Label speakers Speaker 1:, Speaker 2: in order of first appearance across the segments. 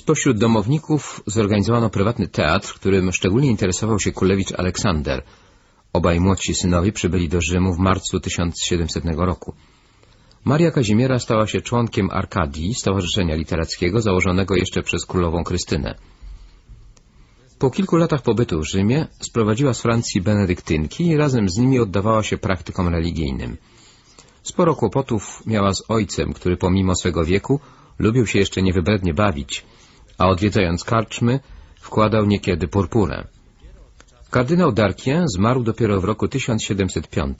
Speaker 1: Spośród domowników zorganizowano prywatny teatr, którym szczególnie interesował się Kulewicz Aleksander. Obaj młodsi synowie przybyli do Rzymu w marcu 1700 roku. Maria Kazimiera stała się członkiem Arkadii, stowarzyszenia literackiego założonego jeszcze przez królową Krystynę. Po kilku latach pobytu w Rzymie sprowadziła z Francji benedyktynki i razem z nimi oddawała się praktykom religijnym. Sporo kłopotów miała z ojcem, który pomimo swego wieku lubił się jeszcze niewybrednie bawić, a odwiedzając karczmy wkładał niekiedy purpurę. Kardynał Darkien zmarł dopiero w roku 1705.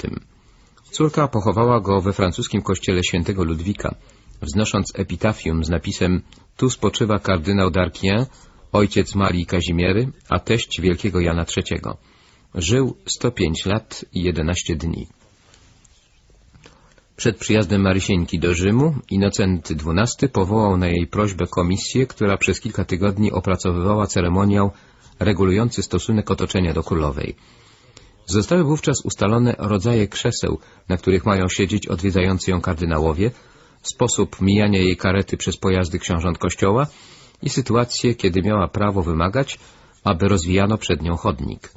Speaker 1: Córka pochowała go we francuskim kościele świętego Ludwika, wznosząc epitafium z napisem Tu spoczywa kardynał Darkien, ojciec Marii Kazimiery, a teść wielkiego Jana III. Żył 105 lat i 11 dni. Przed przyjazdem Marysieńki do Rzymu Innocenty XII powołał na jej prośbę komisję, która przez kilka tygodni opracowywała ceremoniał regulujący stosunek otoczenia do królowej. Zostały wówczas ustalone rodzaje krzeseł, na których mają siedzieć odwiedzający ją kardynałowie, sposób mijania jej karety przez pojazdy książąt kościoła i sytuacje, kiedy miała prawo wymagać, aby rozwijano przed nią chodnik.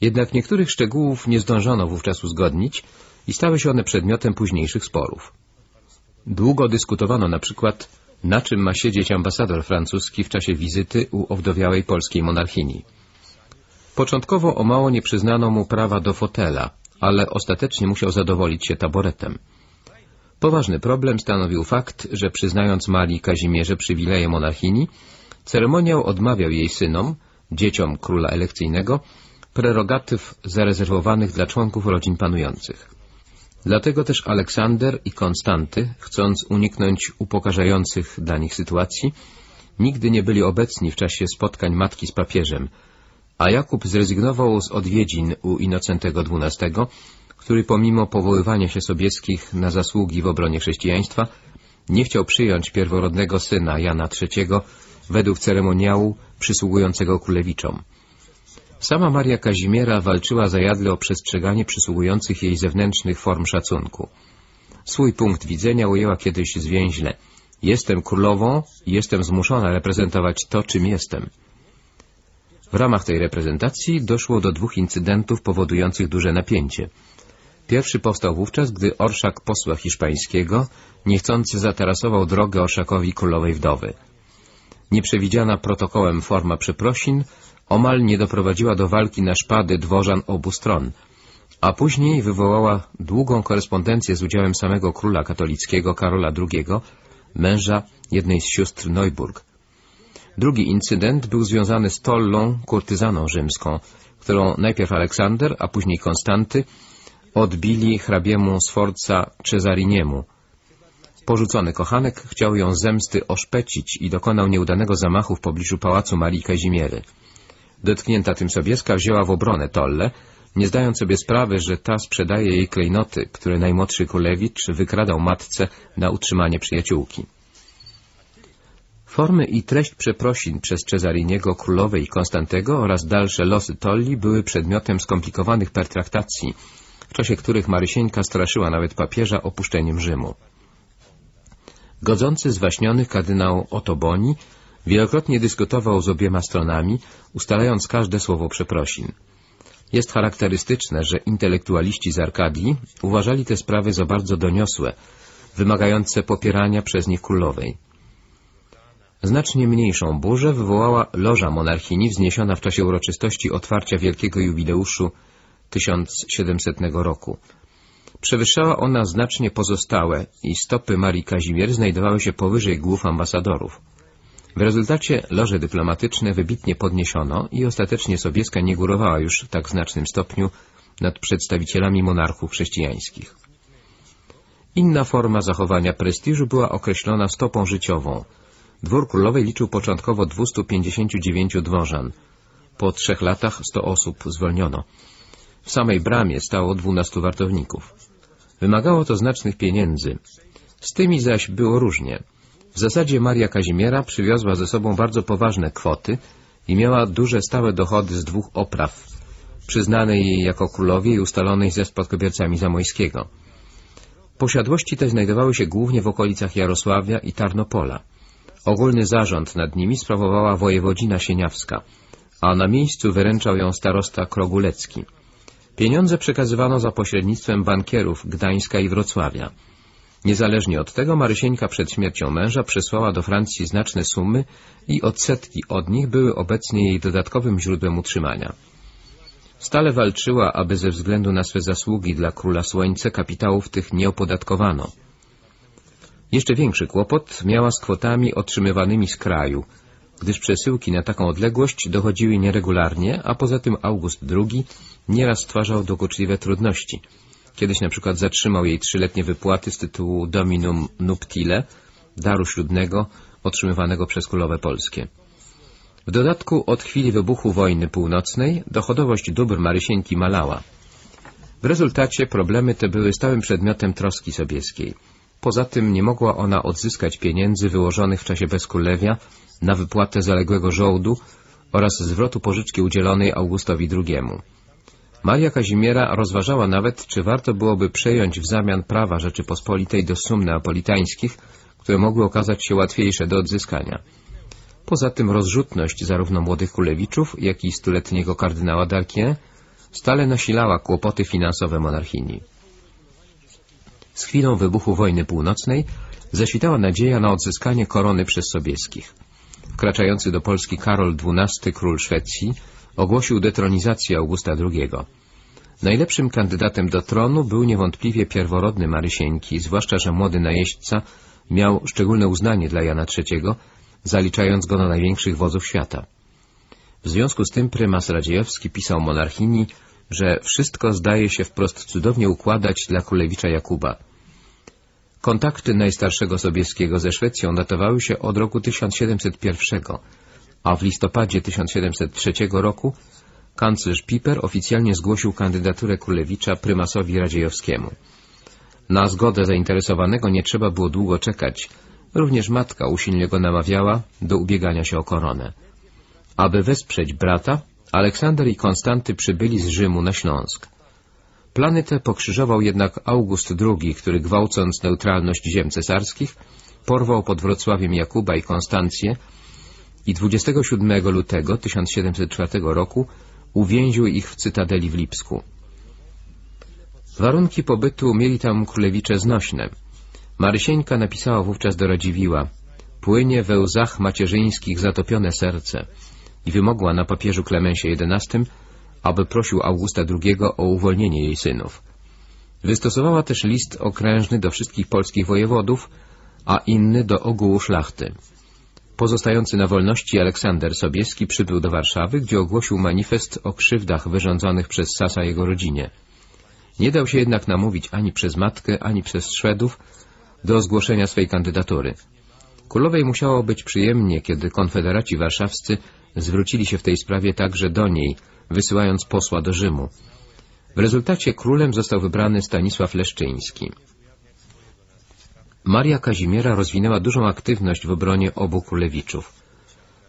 Speaker 1: Jednak niektórych szczegółów nie zdążono wówczas uzgodnić i stały się one przedmiotem późniejszych sporów. Długo dyskutowano na przykład, na czym ma siedzieć ambasador francuski w czasie wizyty u owdowiałej polskiej monarchini. Początkowo o mało nie przyznano mu prawa do fotela, ale ostatecznie musiał zadowolić się taboretem. Poważny problem stanowił fakt, że przyznając Marii Kazimierze przywileje monarchini, ceremoniał odmawiał jej synom, dzieciom króla elekcyjnego, prerogatyw zarezerwowanych dla członków rodzin panujących. Dlatego też Aleksander i Konstanty, chcąc uniknąć upokarzających dla nich sytuacji, nigdy nie byli obecni w czasie spotkań matki z papieżem, a Jakub zrezygnował z odwiedzin u Inocentego XII, który pomimo powoływania się Sobieskich na zasługi w obronie chrześcijaństwa, nie chciał przyjąć pierworodnego syna Jana III według ceremoniału przysługującego królewiczom. Sama Maria Kazimiera walczyła zajadle o przestrzeganie przysługujących jej zewnętrznych form szacunku. Swój punkt widzenia ujęła kiedyś zwięźle. Jestem królową i jestem zmuszona reprezentować to, czym jestem. W ramach tej reprezentacji doszło do dwóch incydentów powodujących duże napięcie. Pierwszy powstał wówczas, gdy orszak posła hiszpańskiego niechcący zatarasował drogę orszakowi królowej wdowy. Nieprzewidziana protokołem forma przeprosin omal nie doprowadziła do walki na szpady dworzan obu stron, a później wywołała długą korespondencję z udziałem samego króla katolickiego Karola II, męża jednej z sióstr Neuburg. Drugi incydent był związany z Tollą, kurtyzaną rzymską, którą najpierw Aleksander, a później Konstanty odbili hrabiemu Sforza Cezariniemu. Porzucony kochanek chciał ją zemsty oszpecić i dokonał nieudanego zamachu w pobliżu pałacu Marii Kazimiery. Dotknięta tym Sobieska wzięła w obronę Tolle, nie zdając sobie sprawy, że ta sprzedaje jej klejnoty, które najmłodszy królewicz wykradał matce na utrzymanie przyjaciółki. Formy i treść przeprosin przez Cezariniego, królowej Konstantego oraz dalsze losy Tolli były przedmiotem skomplikowanych pertraktacji, w czasie których Marysieńka straszyła nawet papieża opuszczeniem Rzymu. Godzący zwaśniony kardynał Otoboni wielokrotnie dyskutował z obiema stronami, ustalając każde słowo przeprosin. Jest charakterystyczne, że intelektualiści z Arkadii uważali te sprawy za bardzo doniosłe, wymagające popierania przez nich królowej. Znacznie mniejszą burzę wywołała loża monarchini wzniesiona w czasie uroczystości otwarcia wielkiego jubileuszu 1700 roku. Przewyższała ona znacznie pozostałe i stopy Marii Kazimier znajdowały się powyżej głów ambasadorów. W rezultacie loże dyplomatyczne wybitnie podniesiono i ostatecznie Sobieska nie górowała już w tak znacznym stopniu nad przedstawicielami monarchów chrześcijańskich. Inna forma zachowania prestiżu była określona stopą życiową. Dwór królowej liczył początkowo 259 dworzan. Po trzech latach 100 osób zwolniono. W samej bramie stało 12 wartowników. Wymagało to znacznych pieniędzy. Z tymi zaś było różnie. W zasadzie Maria Kazimiera przywiozła ze sobą bardzo poważne kwoty i miała duże stałe dochody z dwóch opraw, przyznanej jej jako królowie i ustalonej ze spadkobiercami Zamojskiego. Posiadłości te znajdowały się głównie w okolicach Jarosławia i Tarnopola. Ogólny zarząd nad nimi sprawowała wojewodzina sieniawska, a na miejscu wyręczał ją starosta krogulecki. Pieniądze przekazywano za pośrednictwem bankierów Gdańska i Wrocławia. Niezależnie od tego Marysieńka przed śmiercią męża przesłała do Francji znaczne sumy i odsetki od nich były obecnie jej dodatkowym źródłem utrzymania. Stale walczyła, aby ze względu na swe zasługi dla króla słońce kapitałów tych nie opodatkowano. Jeszcze większy kłopot miała z kwotami otrzymywanymi z kraju, gdyż przesyłki na taką odległość dochodziły nieregularnie, a poza tym August II nieraz stwarzał dokuczliwe trudności. Kiedyś na przykład zatrzymał jej trzyletnie wypłaty z tytułu Dominum Nuptile, daru ślubnego otrzymywanego przez królowe polskie. W dodatku od chwili wybuchu wojny północnej dochodowość dóbr Marysieńki malała. W rezultacie problemy te były stałym przedmiotem troski sobieskiej. Poza tym nie mogła ona odzyskać pieniędzy wyłożonych w czasie bezkrólewia na wypłatę zaległego żołdu oraz zwrotu pożyczki udzielonej Augustowi II. Maria Kazimiera rozważała nawet, czy warto byłoby przejąć w zamian prawa Rzeczypospolitej do sum neapolitańskich, które mogły okazać się łatwiejsze do odzyskania. Poza tym rozrzutność zarówno młodych królewiczów, jak i stuletniego kardynała Darquien stale nasilała kłopoty finansowe monarchini. Z chwilą wybuchu wojny północnej zaświtała nadzieja na odzyskanie korony przez Sobieskich. Wkraczający do Polski Karol XII, król Szwecji, ogłosił detronizację Augusta II. Najlepszym kandydatem do tronu był niewątpliwie pierworodny Marysieńki, zwłaszcza, że młody najeźdźca miał szczególne uznanie dla Jana III, zaliczając go do największych wodzów świata. W związku z tym prymas Radziejowski pisał monarchini, że wszystko zdaje się wprost cudownie układać dla królewicza Jakuba. Kontakty najstarszego Sobieskiego ze Szwecją datowały się od roku 1701, a w listopadzie 1703 roku kanclerz Piper oficjalnie zgłosił kandydaturę królewicza prymasowi Radziejowskiemu. Na zgodę zainteresowanego nie trzeba było długo czekać, również matka usilnie go namawiała do ubiegania się o koronę. Aby wesprzeć brata, Aleksander i Konstanty przybyli z Rzymu na Śląsk. Plany te pokrzyżował jednak August II, który gwałcąc neutralność ziem cesarskich, porwał pod Wrocławiem Jakuba i Konstancję i 27 lutego 1704 roku uwięził ich w cytadeli w Lipsku. Warunki pobytu mieli tam królewicze znośne. Marysieńka napisała wówczas do Radziwiła Płynie we łzach macierzyńskich zatopione serce i wymogła na papieżu Klemensie XI, aby prosił Augusta II o uwolnienie jej synów. Wystosowała też list okrężny do wszystkich polskich wojewodów, a inny do ogółu szlachty. Pozostający na wolności Aleksander Sobieski przybył do Warszawy, gdzie ogłosił manifest o krzywdach wyrządzonych przez Sasa jego rodzinie. Nie dał się jednak namówić ani przez matkę, ani przez Szwedów do zgłoszenia swej kandydatury. Królowej musiało być przyjemnie, kiedy konfederaci warszawscy zwrócili się w tej sprawie także do niej, wysyłając posła do Rzymu. W rezultacie królem został wybrany Stanisław Leszczyński. Maria Kazimiera rozwinęła dużą aktywność w obronie obu królewiczów.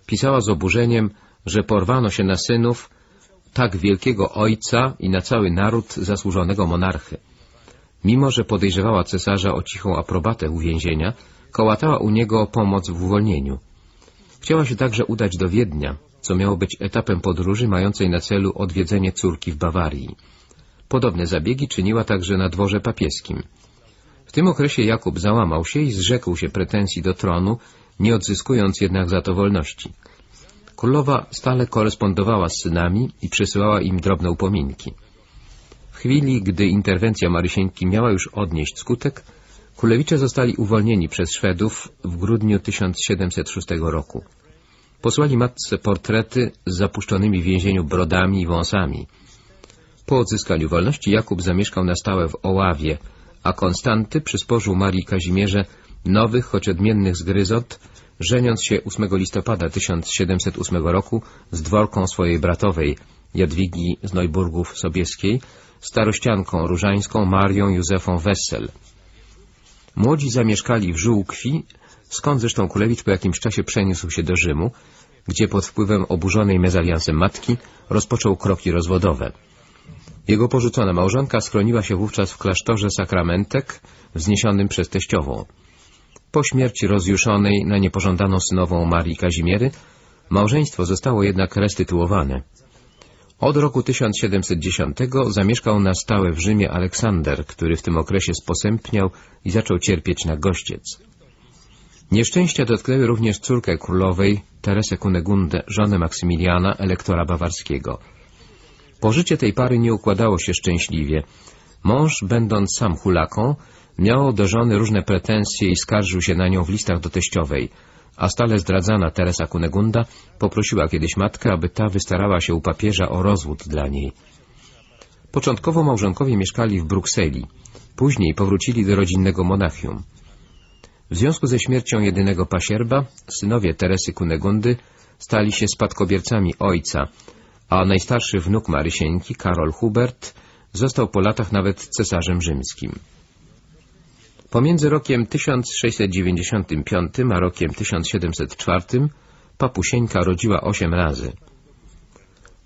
Speaker 1: Pisała z oburzeniem, że porwano się na synów tak wielkiego ojca i na cały naród zasłużonego monarchy. Mimo, że podejrzewała cesarza o cichą aprobatę uwięzienia, kołatała u niego o pomoc w uwolnieniu. Chciała się także udać do Wiednia, co miało być etapem podróży mającej na celu odwiedzenie córki w Bawarii. Podobne zabiegi czyniła także na dworze papieskim. Tym okresie Jakub załamał się i zrzekł się pretensji do tronu, nie odzyskując jednak za to wolności. Królowa stale korespondowała z synami i przesyłała im drobne upominki. W chwili, gdy interwencja Marysieńki miała już odnieść skutek, Kulewicze zostali uwolnieni przez Szwedów w grudniu 1706 roku. Posłali matce portrety z zapuszczonymi w więzieniu brodami i wąsami. Po odzyskaniu wolności Jakub zamieszkał na stałe w Oławie, a Konstanty przysporzył Marii Kazimierze nowych, choć odmiennych zgryzot, żeniąc się 8 listopada 1708 roku z dworką swojej bratowej, Jadwigi z Neuburgów Sobieskiej, starościanką różańską Marią Józefą Wessel. Młodzi zamieszkali w Żółkwi, skąd zresztą Kulewicz po jakimś czasie przeniósł się do Rzymu, gdzie pod wpływem oburzonej mezaliansem matki rozpoczął kroki rozwodowe. Jego porzucona małżonka schroniła się wówczas w klasztorze Sakramentek, wzniesionym przez teściową. Po śmierci rozjuszonej na niepożądaną synową Marii Kazimiery małżeństwo zostało jednak restytuowane. Od roku 1710 zamieszkał na stałe w Rzymie Aleksander, który w tym okresie sposępniał i zaczął cierpieć na gościec. Nieszczęścia dotknęły również córkę królowej, Teresę Kunegundę, żonę Maksymiliana, elektora bawarskiego. Pożycie tej pary nie układało się szczęśliwie. Mąż, będąc sam hulaką, miał do żony różne pretensje i skarżył się na nią w listach do teściowej, a stale zdradzana Teresa Kunegunda poprosiła kiedyś matkę, aby ta wystarała się u papieża o rozwód dla niej. Początkowo małżonkowie mieszkali w Brukseli, później powrócili do rodzinnego Monachium. W związku ze śmiercią jedynego pasierba, synowie Teresy Kunegundy stali się spadkobiercami ojca, a najstarszy wnuk Marysieńki, Karol Hubert, został po latach nawet cesarzem rzymskim. Pomiędzy rokiem 1695 a rokiem 1704 Papusieńka rodziła osiem razy.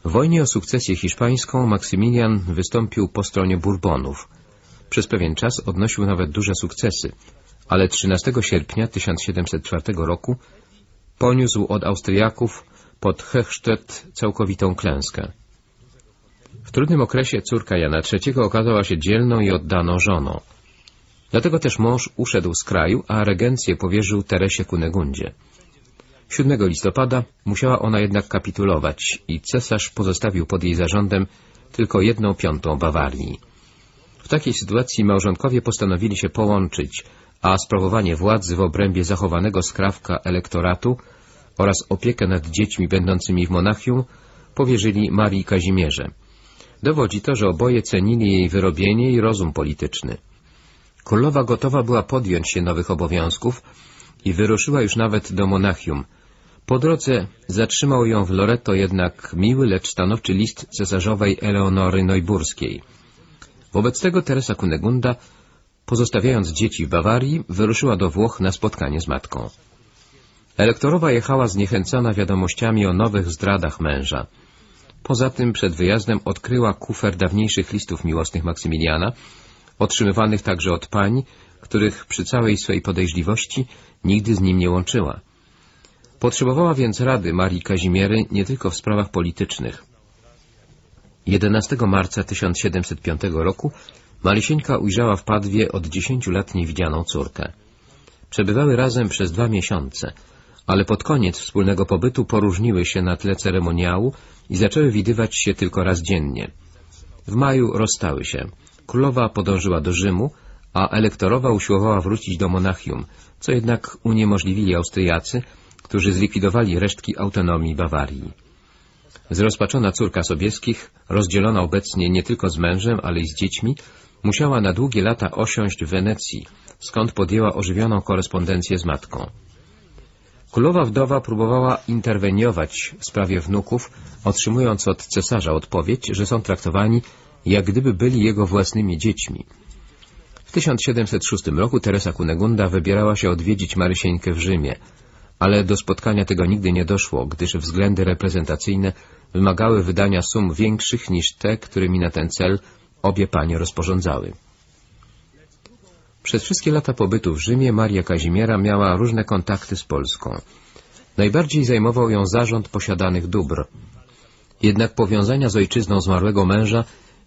Speaker 1: W wojnie o sukcesję hiszpańską Maksymilian wystąpił po stronie Bourbonów. Przez pewien czas odnosił nawet duże sukcesy, ale 13 sierpnia 1704 roku poniósł od Austriaków pod Höchstadt całkowitą klęskę. W trudnym okresie córka Jana III okazała się dzielną i oddaną żoną. Dlatego też mąż uszedł z kraju, a regencję powierzył Teresie Kunegundzie. 7 listopada musiała ona jednak kapitulować i cesarz pozostawił pod jej zarządem tylko jedną piątą Bawarii. W takiej sytuacji małżonkowie postanowili się połączyć, a sprawowanie władzy w obrębie zachowanego skrawka elektoratu oraz opiekę nad dziećmi będącymi w Monachium powierzyli Marii Kazimierze. Dowodzi to, że oboje cenili jej wyrobienie i rozum polityczny. Królowa gotowa była podjąć się nowych obowiązków i wyruszyła już nawet do Monachium. Po drodze zatrzymał ją w Loreto jednak miły, lecz stanowczy list cesarzowej Eleonory Neuburskiej. Wobec tego Teresa Kunegunda, pozostawiając dzieci w Bawarii, wyruszyła do Włoch na spotkanie z matką. Elektorowa jechała zniechęcona wiadomościami o nowych zdradach męża. Poza tym przed wyjazdem odkryła kufer dawniejszych listów miłosnych Maksymiliana, otrzymywanych także od pań, których przy całej swej podejrzliwości nigdy z nim nie łączyła. Potrzebowała więc rady Marii Kazimiery nie tylko w sprawach politycznych. 11 marca 1705 roku Malisieńka ujrzała w Padwie od dziesięciu lat niewidzianą córkę. Przebywały razem przez dwa miesiące, ale pod koniec wspólnego pobytu poróżniły się na tle ceremoniału i zaczęły widywać się tylko raz dziennie. W maju rozstały się. Królowa podążyła do Rzymu, a elektorowa usiłowała wrócić do Monachium, co jednak uniemożliwili Austriacy, którzy zlikwidowali resztki autonomii Bawarii. Zrozpaczona córka Sobieskich, rozdzielona obecnie nie tylko z mężem, ale i z dziećmi, musiała na długie lata osiąść w Wenecji, skąd podjęła ożywioną korespondencję z matką. Królowa wdowa próbowała interweniować w sprawie wnuków, otrzymując od cesarza odpowiedź, że są traktowani jak gdyby byli jego własnymi dziećmi. W 1706 roku Teresa Kunegunda wybierała się odwiedzić Marysieńkę w Rzymie, ale do spotkania tego nigdy nie doszło, gdyż względy reprezentacyjne wymagały wydania sum większych niż te, którymi na ten cel obie panie rozporządzały. Przez wszystkie lata pobytu w Rzymie Maria Kazimiera miała różne kontakty z Polską. Najbardziej zajmował ją zarząd posiadanych dóbr. Jednak powiązania z ojczyzną zmarłego męża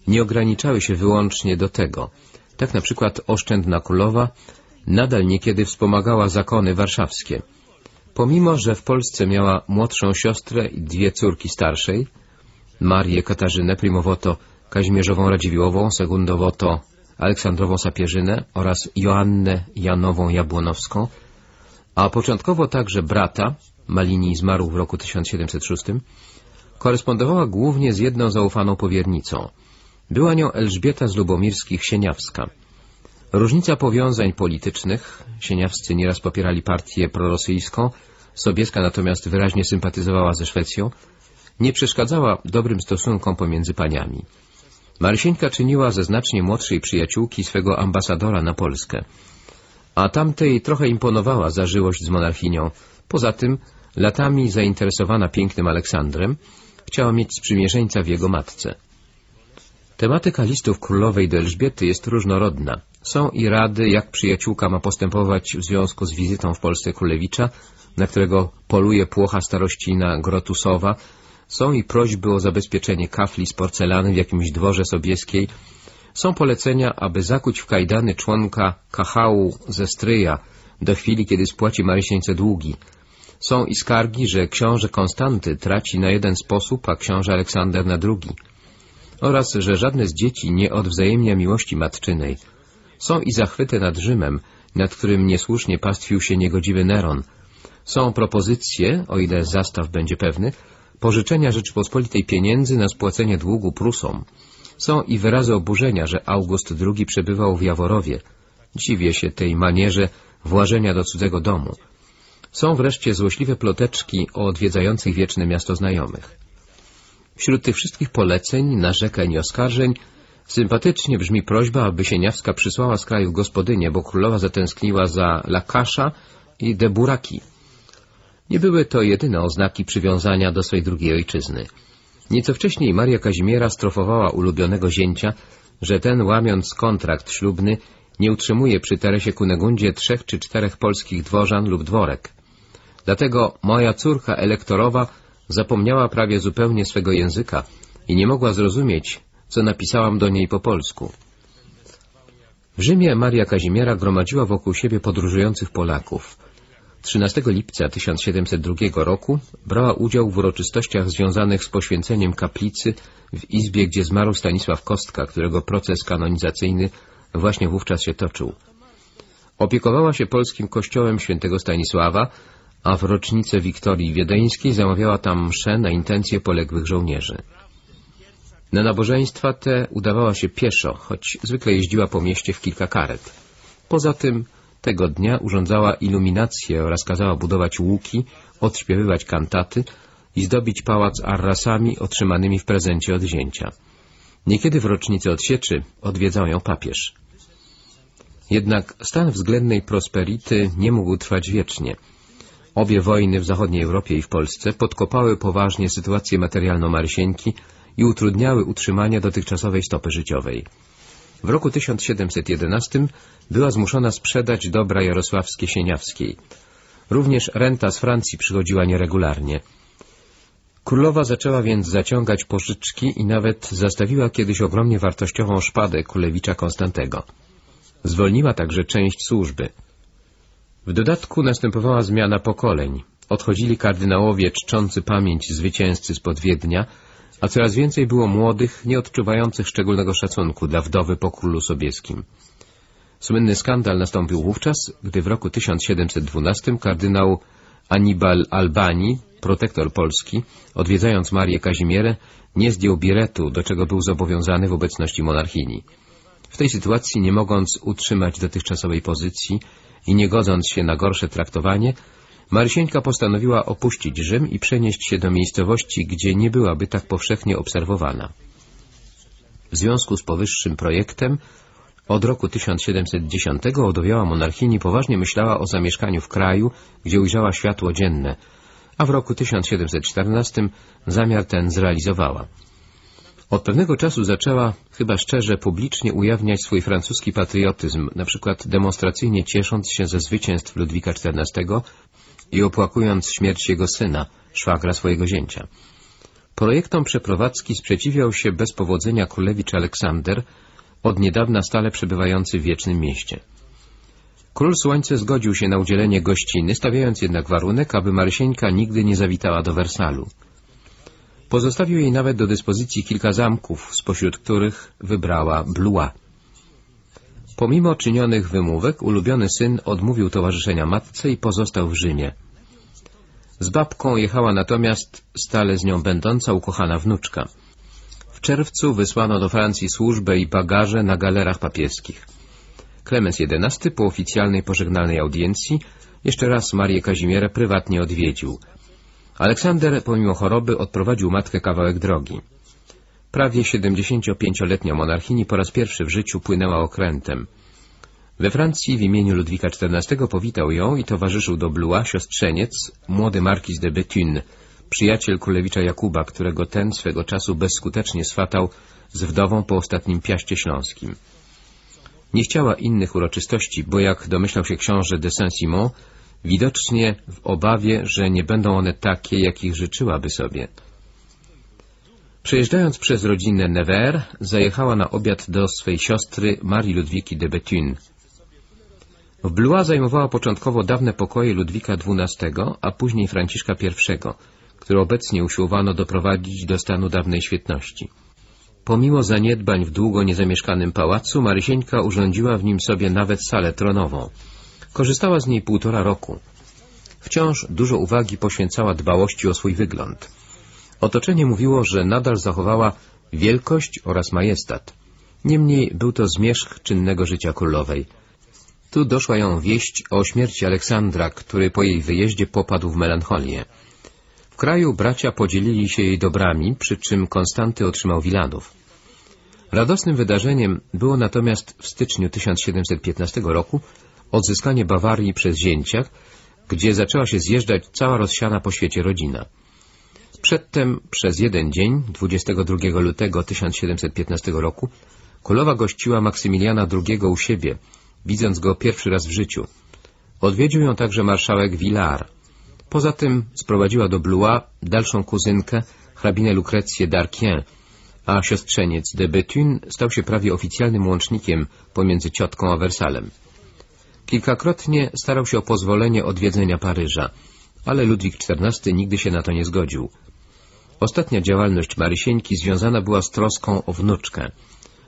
Speaker 1: nie ograniczały się wyłącznie do tego. Tak na przykład oszczędna królowa nadal niekiedy wspomagała zakony warszawskie. Pomimo, że w Polsce miała młodszą siostrę i dwie córki starszej, Marię Katarzynę Primowoto Kazimierzową Radziwiłową, Segundowoto Aleksandrową Sapierzynę oraz Joannę Janową Jabłonowską, a początkowo także brata, Malini zmarł w roku 1706, korespondowała głównie z jedną zaufaną powiernicą. Była nią Elżbieta z Lubomirskich-Sieniawska. Różnica powiązań politycznych, Sieniawscy nieraz popierali partię prorosyjską, Sobieska natomiast wyraźnie sympatyzowała ze Szwecją, nie przeszkadzała dobrym stosunkom pomiędzy paniami. Marysieńka czyniła ze znacznie młodszej przyjaciółki swego ambasadora na Polskę, a tamtej trochę imponowała zażyłość z monarchinią. Poza tym, latami zainteresowana pięknym Aleksandrem, chciała mieć sprzymierzeńca w jego matce. Tematyka listów królowej do Elżbiety jest różnorodna. Są i rady, jak przyjaciółka ma postępować w związku z wizytą w Polsce królewicza, na którego poluje płocha starościna Grotusowa. Są i prośby o zabezpieczenie kafli z porcelany w jakimś dworze sobieskiej. Są polecenia, aby zakuć w kajdany członka kachału ze stryja do chwili, kiedy spłaci Marysieńce długi. Są i skargi, że książę Konstanty traci na jeden sposób, a książę Aleksander na drugi. Oraz, że żadne z dzieci nie odwzajemnia miłości matczynej. Są i zachwyty nad Rzymem, nad którym niesłusznie pastwił się niegodziwy Neron. Są propozycje, o ile zastaw będzie pewny, pożyczenia Rzeczypospolitej pieniędzy na spłacenie długu Prusom. Są i wyrazy oburzenia, że August II przebywał w Jaworowie. Dziwię się tej manierze włażenia do cudzego domu. Są wreszcie złośliwe ploteczki o odwiedzających wieczne miasto znajomych. Wśród tych wszystkich poleceń, narzekań i oskarżeń sympatycznie brzmi prośba, aby Sieniawska przysłała z kraju gospodynię, bo królowa zatęskniła za Lakasza i de Buraki. Nie były to jedyne oznaki przywiązania do swej drugiej ojczyzny. Nieco wcześniej Maria Kazimiera strofowała ulubionego zięcia, że ten, łamiąc kontrakt ślubny, nie utrzymuje przy Teresie Kunegundzie trzech czy czterech polskich dworzan lub dworek. Dlatego moja córka elektorowa zapomniała prawie zupełnie swego języka i nie mogła zrozumieć, co napisałam do niej po polsku. W Rzymie Maria Kazimiera gromadziła wokół siebie podróżujących Polaków. 13 lipca 1702 roku brała udział w uroczystościach związanych z poświęceniem kaplicy w izbie, gdzie zmarł Stanisław Kostka, którego proces kanonizacyjny właśnie wówczas się toczył. Opiekowała się polskim kościołem świętego Stanisława, a w rocznicę Wiktorii Wiedeńskiej zamawiała tam mszę na intencje poległych żołnierzy. Na nabożeństwa te udawała się pieszo, choć zwykle jeździła po mieście w kilka karet. Poza tym tego dnia urządzała iluminację oraz kazała budować łuki, odśpiewywać kantaty i zdobić pałac arrasami otrzymanymi w prezencie od zięcia. Niekiedy w rocznicę odsieczy odwiedzał ją papież. Jednak stan względnej prosperity nie mógł trwać wiecznie. Obie wojny w zachodniej Europie i w Polsce podkopały poważnie sytuację materialną Marysieńki i utrudniały utrzymanie dotychczasowej stopy życiowej. W roku 1711 była zmuszona sprzedać dobra jarosławskie Sieniawskiej. Również renta z Francji przychodziła nieregularnie. Królowa zaczęła więc zaciągać pożyczki i nawet zastawiła kiedyś ogromnie wartościową szpadę Kulewicza Konstantego. Zwolniła także część służby. W dodatku następowała zmiana pokoleń. Odchodzili kardynałowie czczący pamięć zwycięzcy spod Wiednia, a coraz więcej było młodych, nie odczuwających szczególnego szacunku dla wdowy po królu sobieskim. Słynny skandal nastąpił wówczas, gdy w roku 1712 kardynał Anibal Albani, protektor Polski, odwiedzając Marię Kazimierę, nie zdjął biretu, do czego był zobowiązany w obecności monarchini. W tej sytuacji, nie mogąc utrzymać dotychczasowej pozycji i nie godząc się na gorsze traktowanie, Marysieńka postanowiła opuścić Rzym i przenieść się do miejscowości, gdzie nie byłaby tak powszechnie obserwowana. W związku z powyższym projektem od roku 1710 odowiała monarchini poważnie myślała o zamieszkaniu w kraju, gdzie ujrzała światło dzienne, a w roku 1714 zamiar ten zrealizowała. Od pewnego czasu zaczęła, chyba szczerze, publicznie ujawniać swój francuski patriotyzm, na przykład demonstracyjnie ciesząc się ze zwycięstw Ludwika XIV i opłakując śmierć jego syna, szwagra swojego zięcia. Projektom przeprowadzki sprzeciwiał się bez powodzenia królewicz Aleksander, od niedawna stale przebywający w wiecznym mieście. Król Słońce zgodził się na udzielenie gościny, stawiając jednak warunek, aby Marysieńka nigdy nie zawitała do Wersalu. Pozostawił jej nawet do dyspozycji kilka zamków, spośród których wybrała Blois. Pomimo czynionych wymówek, ulubiony syn odmówił towarzyszenia matce i pozostał w Rzymie. Z babką jechała natomiast stale z nią będąca ukochana wnuczka. W czerwcu wysłano do Francji służbę i bagaże na galerach papieskich. Klemens XI po oficjalnej pożegnalnej audiencji jeszcze raz Marię Kazimierę prywatnie odwiedził. Aleksander pomimo choroby odprowadził matkę kawałek drogi. Prawie 75-letnia monarchini po raz pierwszy w życiu płynęła okrętem. We Francji w imieniu Ludwika XIV powitał ją i towarzyszył do Blois siostrzeniec, młody markiz de Bethune, przyjaciel królewicza Jakuba, którego ten swego czasu bezskutecznie swatał z wdową po ostatnim piaście śląskim. Nie chciała innych uroczystości, bo jak domyślał się książę de Saint-Simon, widocznie w obawie, że nie będą one takie, jakich życzyłaby sobie. Przejeżdżając przez rodzinę Nevers, zajechała na obiad do swej siostry Marii Ludwiki de Bethune. W Blois zajmowała początkowo dawne pokoje Ludwika XII, a później Franciszka I, które obecnie usiłowano doprowadzić do stanu dawnej świetności. Pomimo zaniedbań w długo niezamieszkanym pałacu, Marysieńka urządziła w nim sobie nawet salę tronową. Korzystała z niej półtora roku. Wciąż dużo uwagi poświęcała dbałości o swój wygląd. Otoczenie mówiło, że nadal zachowała wielkość oraz majestat. Niemniej był to zmierzch czynnego życia królowej. Tu doszła ją wieść o śmierci Aleksandra, który po jej wyjeździe popadł w melancholię. W kraju bracia podzielili się jej dobrami, przy czym Konstanty otrzymał Wilanów. Radosnym wydarzeniem było natomiast w styczniu 1715 roku odzyskanie Bawarii przez zięciach, gdzie zaczęła się zjeżdżać cała rozsiana po świecie rodzina. Przedtem przez jeden dzień, 22 lutego 1715 roku, królowa gościła Maksymiliana II u siebie, widząc go pierwszy raz w życiu. Odwiedził ją także marszałek Villars. Poza tym sprowadziła do Blois dalszą kuzynkę, hrabinę Lukrecję d'Arquien, a siostrzeniec de Bethune stał się prawie oficjalnym łącznikiem pomiędzy ciotką a Wersalem. Kilkakrotnie starał się o pozwolenie odwiedzenia Paryża, ale Ludwik XIV nigdy się na to nie zgodził. Ostatnia działalność Marysieńki związana była z troską o wnuczkę.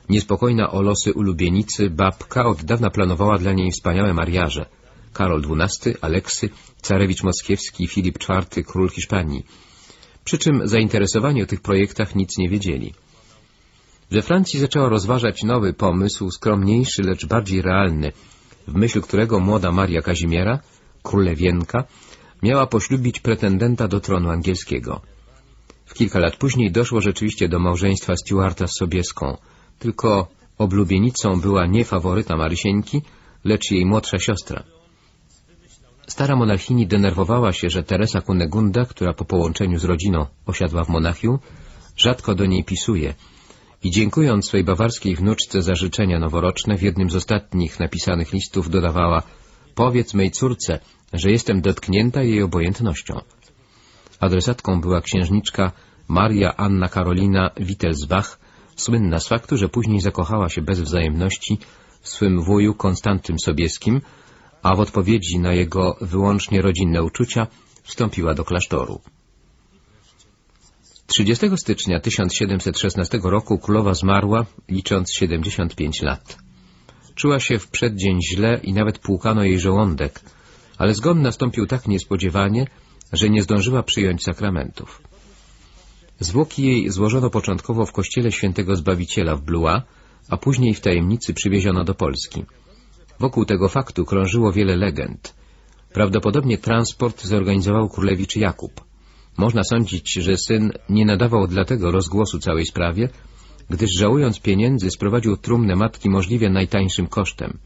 Speaker 1: Niespokojna o losy ulubienicy, babka od dawna planowała dla niej wspaniałe mariaże. Karol XII, Aleksy, Carewicz Moskiewski, Filip IV, król Hiszpanii. Przy czym zainteresowani o tych projektach nic nie wiedzieli. We Francji zaczęła rozważać nowy pomysł, skromniejszy, lecz bardziej realny, w myśl którego młoda Maria Kazimiera, królewienka, miała poślubić pretendenta do tronu angielskiego. Kilka lat później doszło rzeczywiście do małżeństwa Stuarta z Sobieską, tylko oblubienicą była nie faworyta Marysieńki, lecz jej młodsza siostra. Stara monarchini denerwowała się, że Teresa Kunegunda, która po połączeniu z rodziną osiadła w Monachium, rzadko do niej pisuje i dziękując swej bawarskiej wnuczce za życzenia noworoczne, w jednym z ostatnich napisanych listów dodawała Powiedz mej córce, że jestem dotknięta jej obojętnością. Adresatką była księżniczka Maria Anna Karolina Wittelsbach, słynna z faktu, że później zakochała się bez wzajemności w swym wuju Konstantym Sobieskim, a w odpowiedzi na jego wyłącznie rodzinne uczucia wstąpiła do klasztoru. 30 stycznia 1716 roku królowa zmarła, licząc 75 lat. Czuła się w przeddzień źle i nawet płukano jej żołądek, ale zgon nastąpił tak niespodziewanie, że nie zdążyła przyjąć sakramentów. Zwłoki jej złożono początkowo w kościele świętego Zbawiciela w Blois, a później w tajemnicy przywieziono do Polski. Wokół tego faktu krążyło wiele legend. Prawdopodobnie transport zorganizował królewicz Jakub. Można sądzić, że syn nie nadawał dlatego rozgłosu całej sprawie, gdyż żałując pieniędzy sprowadził trumnę matki możliwie najtańszym kosztem.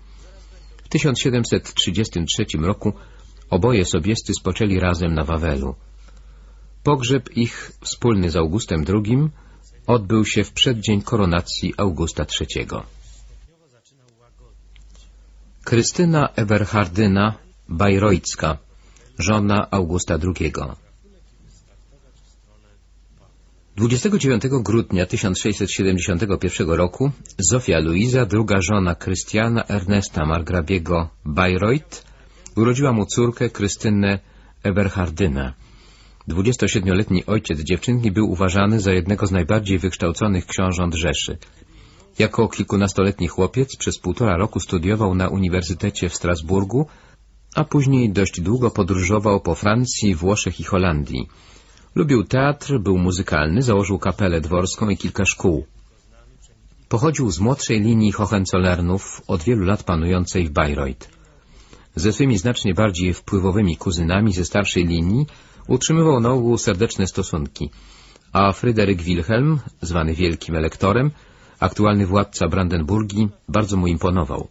Speaker 1: W 1733 roku Oboje sobiescy spoczęli razem na Wawelu. Pogrzeb ich, wspólny z Augustem II, odbył się w przeddzień koronacji Augusta III. Krystyna Eberhardyna Bajrojcka, żona Augusta II. 29 grudnia 1671 roku Zofia Luiza, druga żona Krystiana Ernesta Margrabiego Bayreuth, Urodziła mu córkę Krystynę Eberhardynę. 27-letni ojciec dziewczynki był uważany za jednego z najbardziej wykształconych książąt Rzeszy. Jako kilkunastoletni chłopiec przez półtora roku studiował na Uniwersytecie w Strasburgu, a później dość długo podróżował po Francji, Włoszech i Holandii. Lubił teatr, był muzykalny, założył kapelę dworską i kilka szkół. Pochodził z młodszej linii Hohenzollernów, od wielu lat panującej w Bayreuth ze swymi znacznie bardziej wpływowymi kuzynami ze starszej linii utrzymywał na ogół serdeczne stosunki, a Fryderyk Wilhelm, zwany Wielkim Elektorem, aktualny władca Brandenburgii, bardzo mu imponował.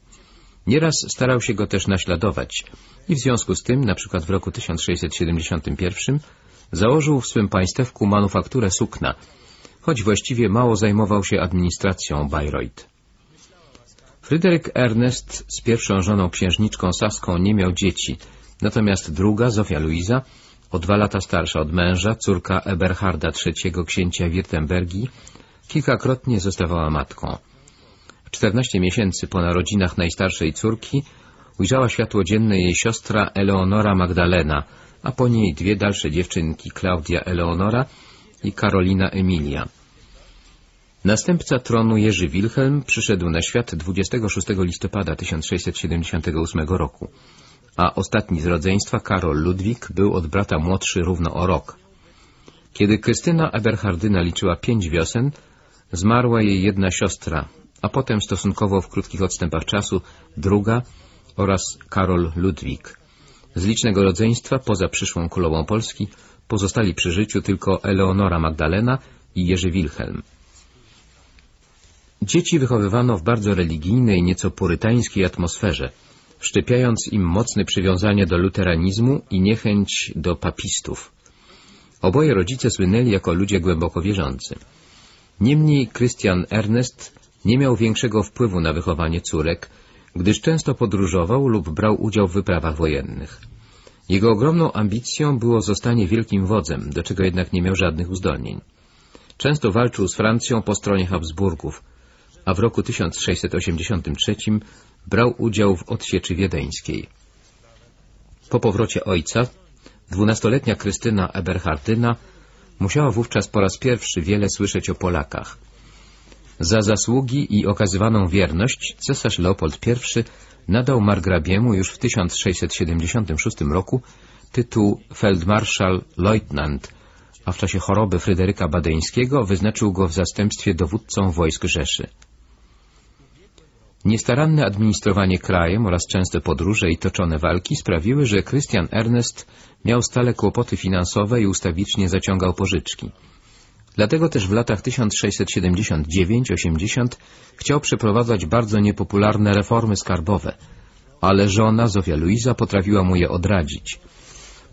Speaker 1: Nieraz starał się go też naśladować i w związku z tym, na przykład w roku 1671, założył w swym państewku manufakturę sukna, choć właściwie mało zajmował się administracją Bayreuth. Fryderyk Ernest z pierwszą żoną księżniczką saską nie miał dzieci, natomiast druga, Zofia Luiza, o dwa lata starsza od męża, córka Eberharda III, księcia Wirtembergii, kilkakrotnie zostawała matką. Czternaście miesięcy po narodzinach najstarszej córki ujrzała światło dzienne jej siostra Eleonora Magdalena, a po niej dwie dalsze dziewczynki, Klaudia Eleonora i Karolina Emilia. Następca tronu Jerzy Wilhelm przyszedł na świat 26 listopada 1678 roku, a ostatni z rodzeństwa, Karol Ludwik, był od brata młodszy równo o rok. Kiedy Krystyna Eberhardyna liczyła pięć wiosen, zmarła jej jedna siostra, a potem stosunkowo w krótkich odstępach czasu druga oraz Karol Ludwik. Z licznego rodzeństwa, poza przyszłą królową Polski, pozostali przy życiu tylko Eleonora Magdalena i Jerzy Wilhelm. Dzieci wychowywano w bardzo religijnej, nieco purytańskiej atmosferze, wszczepiając im mocne przywiązanie do luteranizmu i niechęć do papistów. Oboje rodzice słynęli jako ludzie głęboko wierzący. Niemniej Christian Ernest nie miał większego wpływu na wychowanie córek, gdyż często podróżował lub brał udział w wyprawach wojennych. Jego ogromną ambicją było zostanie wielkim wodzem, do czego jednak nie miał żadnych uzdolnień. Często walczył z Francją po stronie Habsburgów, a w roku 1683 brał udział w odsieczy wiedeńskiej. Po powrocie ojca, dwunastoletnia Krystyna Eberhardyna musiała wówczas po raz pierwszy wiele słyszeć o Polakach. Za zasługi i okazywaną wierność cesarz Leopold I nadał margrabiemu już w 1676 roku tytuł Feldmarszal Leutnant, a w czasie choroby Fryderyka Badeńskiego wyznaczył go w zastępstwie dowódcą wojsk Rzeszy. Niestaranne administrowanie krajem oraz częste podróże i toczone walki sprawiły, że Christian Ernest miał stale kłopoty finansowe i ustawicznie zaciągał pożyczki. Dlatego też w latach 1679-80 chciał przeprowadzać bardzo niepopularne reformy skarbowe, ale żona Zofia Luiza potrafiła mu je odradzić.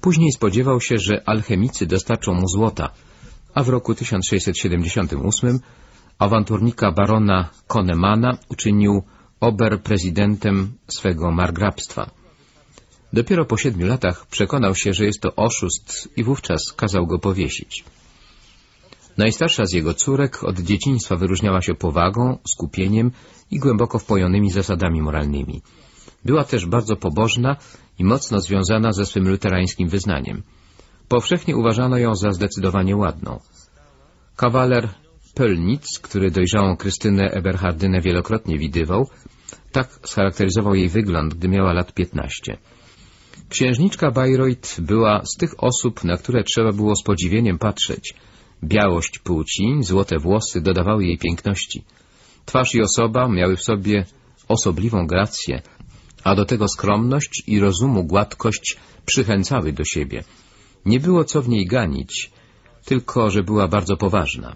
Speaker 1: Później spodziewał się, że alchemicy dostarczą mu złota, a w roku 1678 awanturnika barona Konemana uczynił oberprezydentem swego margrabstwa. Dopiero po siedmiu latach przekonał się, że jest to oszust i wówczas kazał go powiesić. Najstarsza z jego córek od dzieciństwa wyróżniała się powagą, skupieniem i głęboko wpojonymi zasadami moralnymi. Była też bardzo pobożna i mocno związana ze swym luterańskim wyznaniem. Powszechnie uważano ją za zdecydowanie ładną. Kawaler Pölnitz, który dojrzałą Krystynę Eberhardynę wielokrotnie widywał, tak scharakteryzował jej wygląd, gdy miała lat piętnaście. Księżniczka Bayreuth była z tych osób, na które trzeba było z podziwieniem patrzeć. Białość płci, złote włosy dodawały jej piękności. Twarz i osoba miały w sobie osobliwą grację, a do tego skromność i rozumu gładkość przychęcały do siebie. Nie było co w niej ganić, tylko że była bardzo poważna.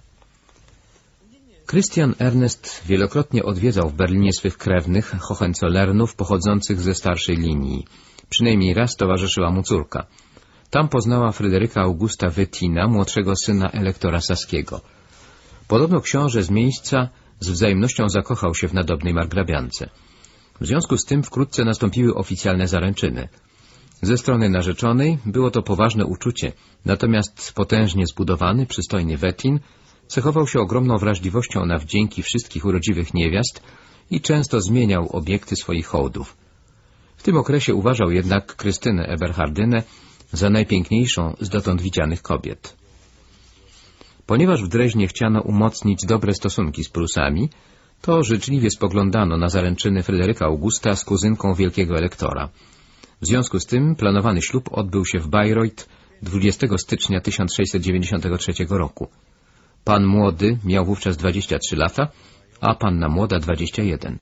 Speaker 1: Christian Ernest wielokrotnie odwiedzał w Berlinie swych krewnych, Hohenzollernów pochodzących ze starszej linii. Przynajmniej raz towarzyszyła mu córka. Tam poznała Fryderyka Augusta Wettina, młodszego syna elektora saskiego. Podobno książę z miejsca z wzajemnością zakochał się w nadobnej margrabiance. W związku z tym wkrótce nastąpiły oficjalne zaręczyny. Ze strony narzeczonej było to poważne uczucie, natomiast potężnie zbudowany, przystojny Wettin cechował się ogromną wrażliwością na wdzięki wszystkich urodziwych niewiast i często zmieniał obiekty swoich hołdów. W tym okresie uważał jednak Krystynę Eberhardynę za najpiękniejszą z dotąd widzianych kobiet. Ponieważ w Dreźnie chciano umocnić dobre stosunki z Prusami, to życzliwie spoglądano na zaręczyny Fryderyka Augusta z kuzynką wielkiego elektora. W związku z tym planowany ślub odbył się w Bayreuth 20 stycznia 1693 roku. Pan młody miał wówczas 23 lata, a panna młoda 21.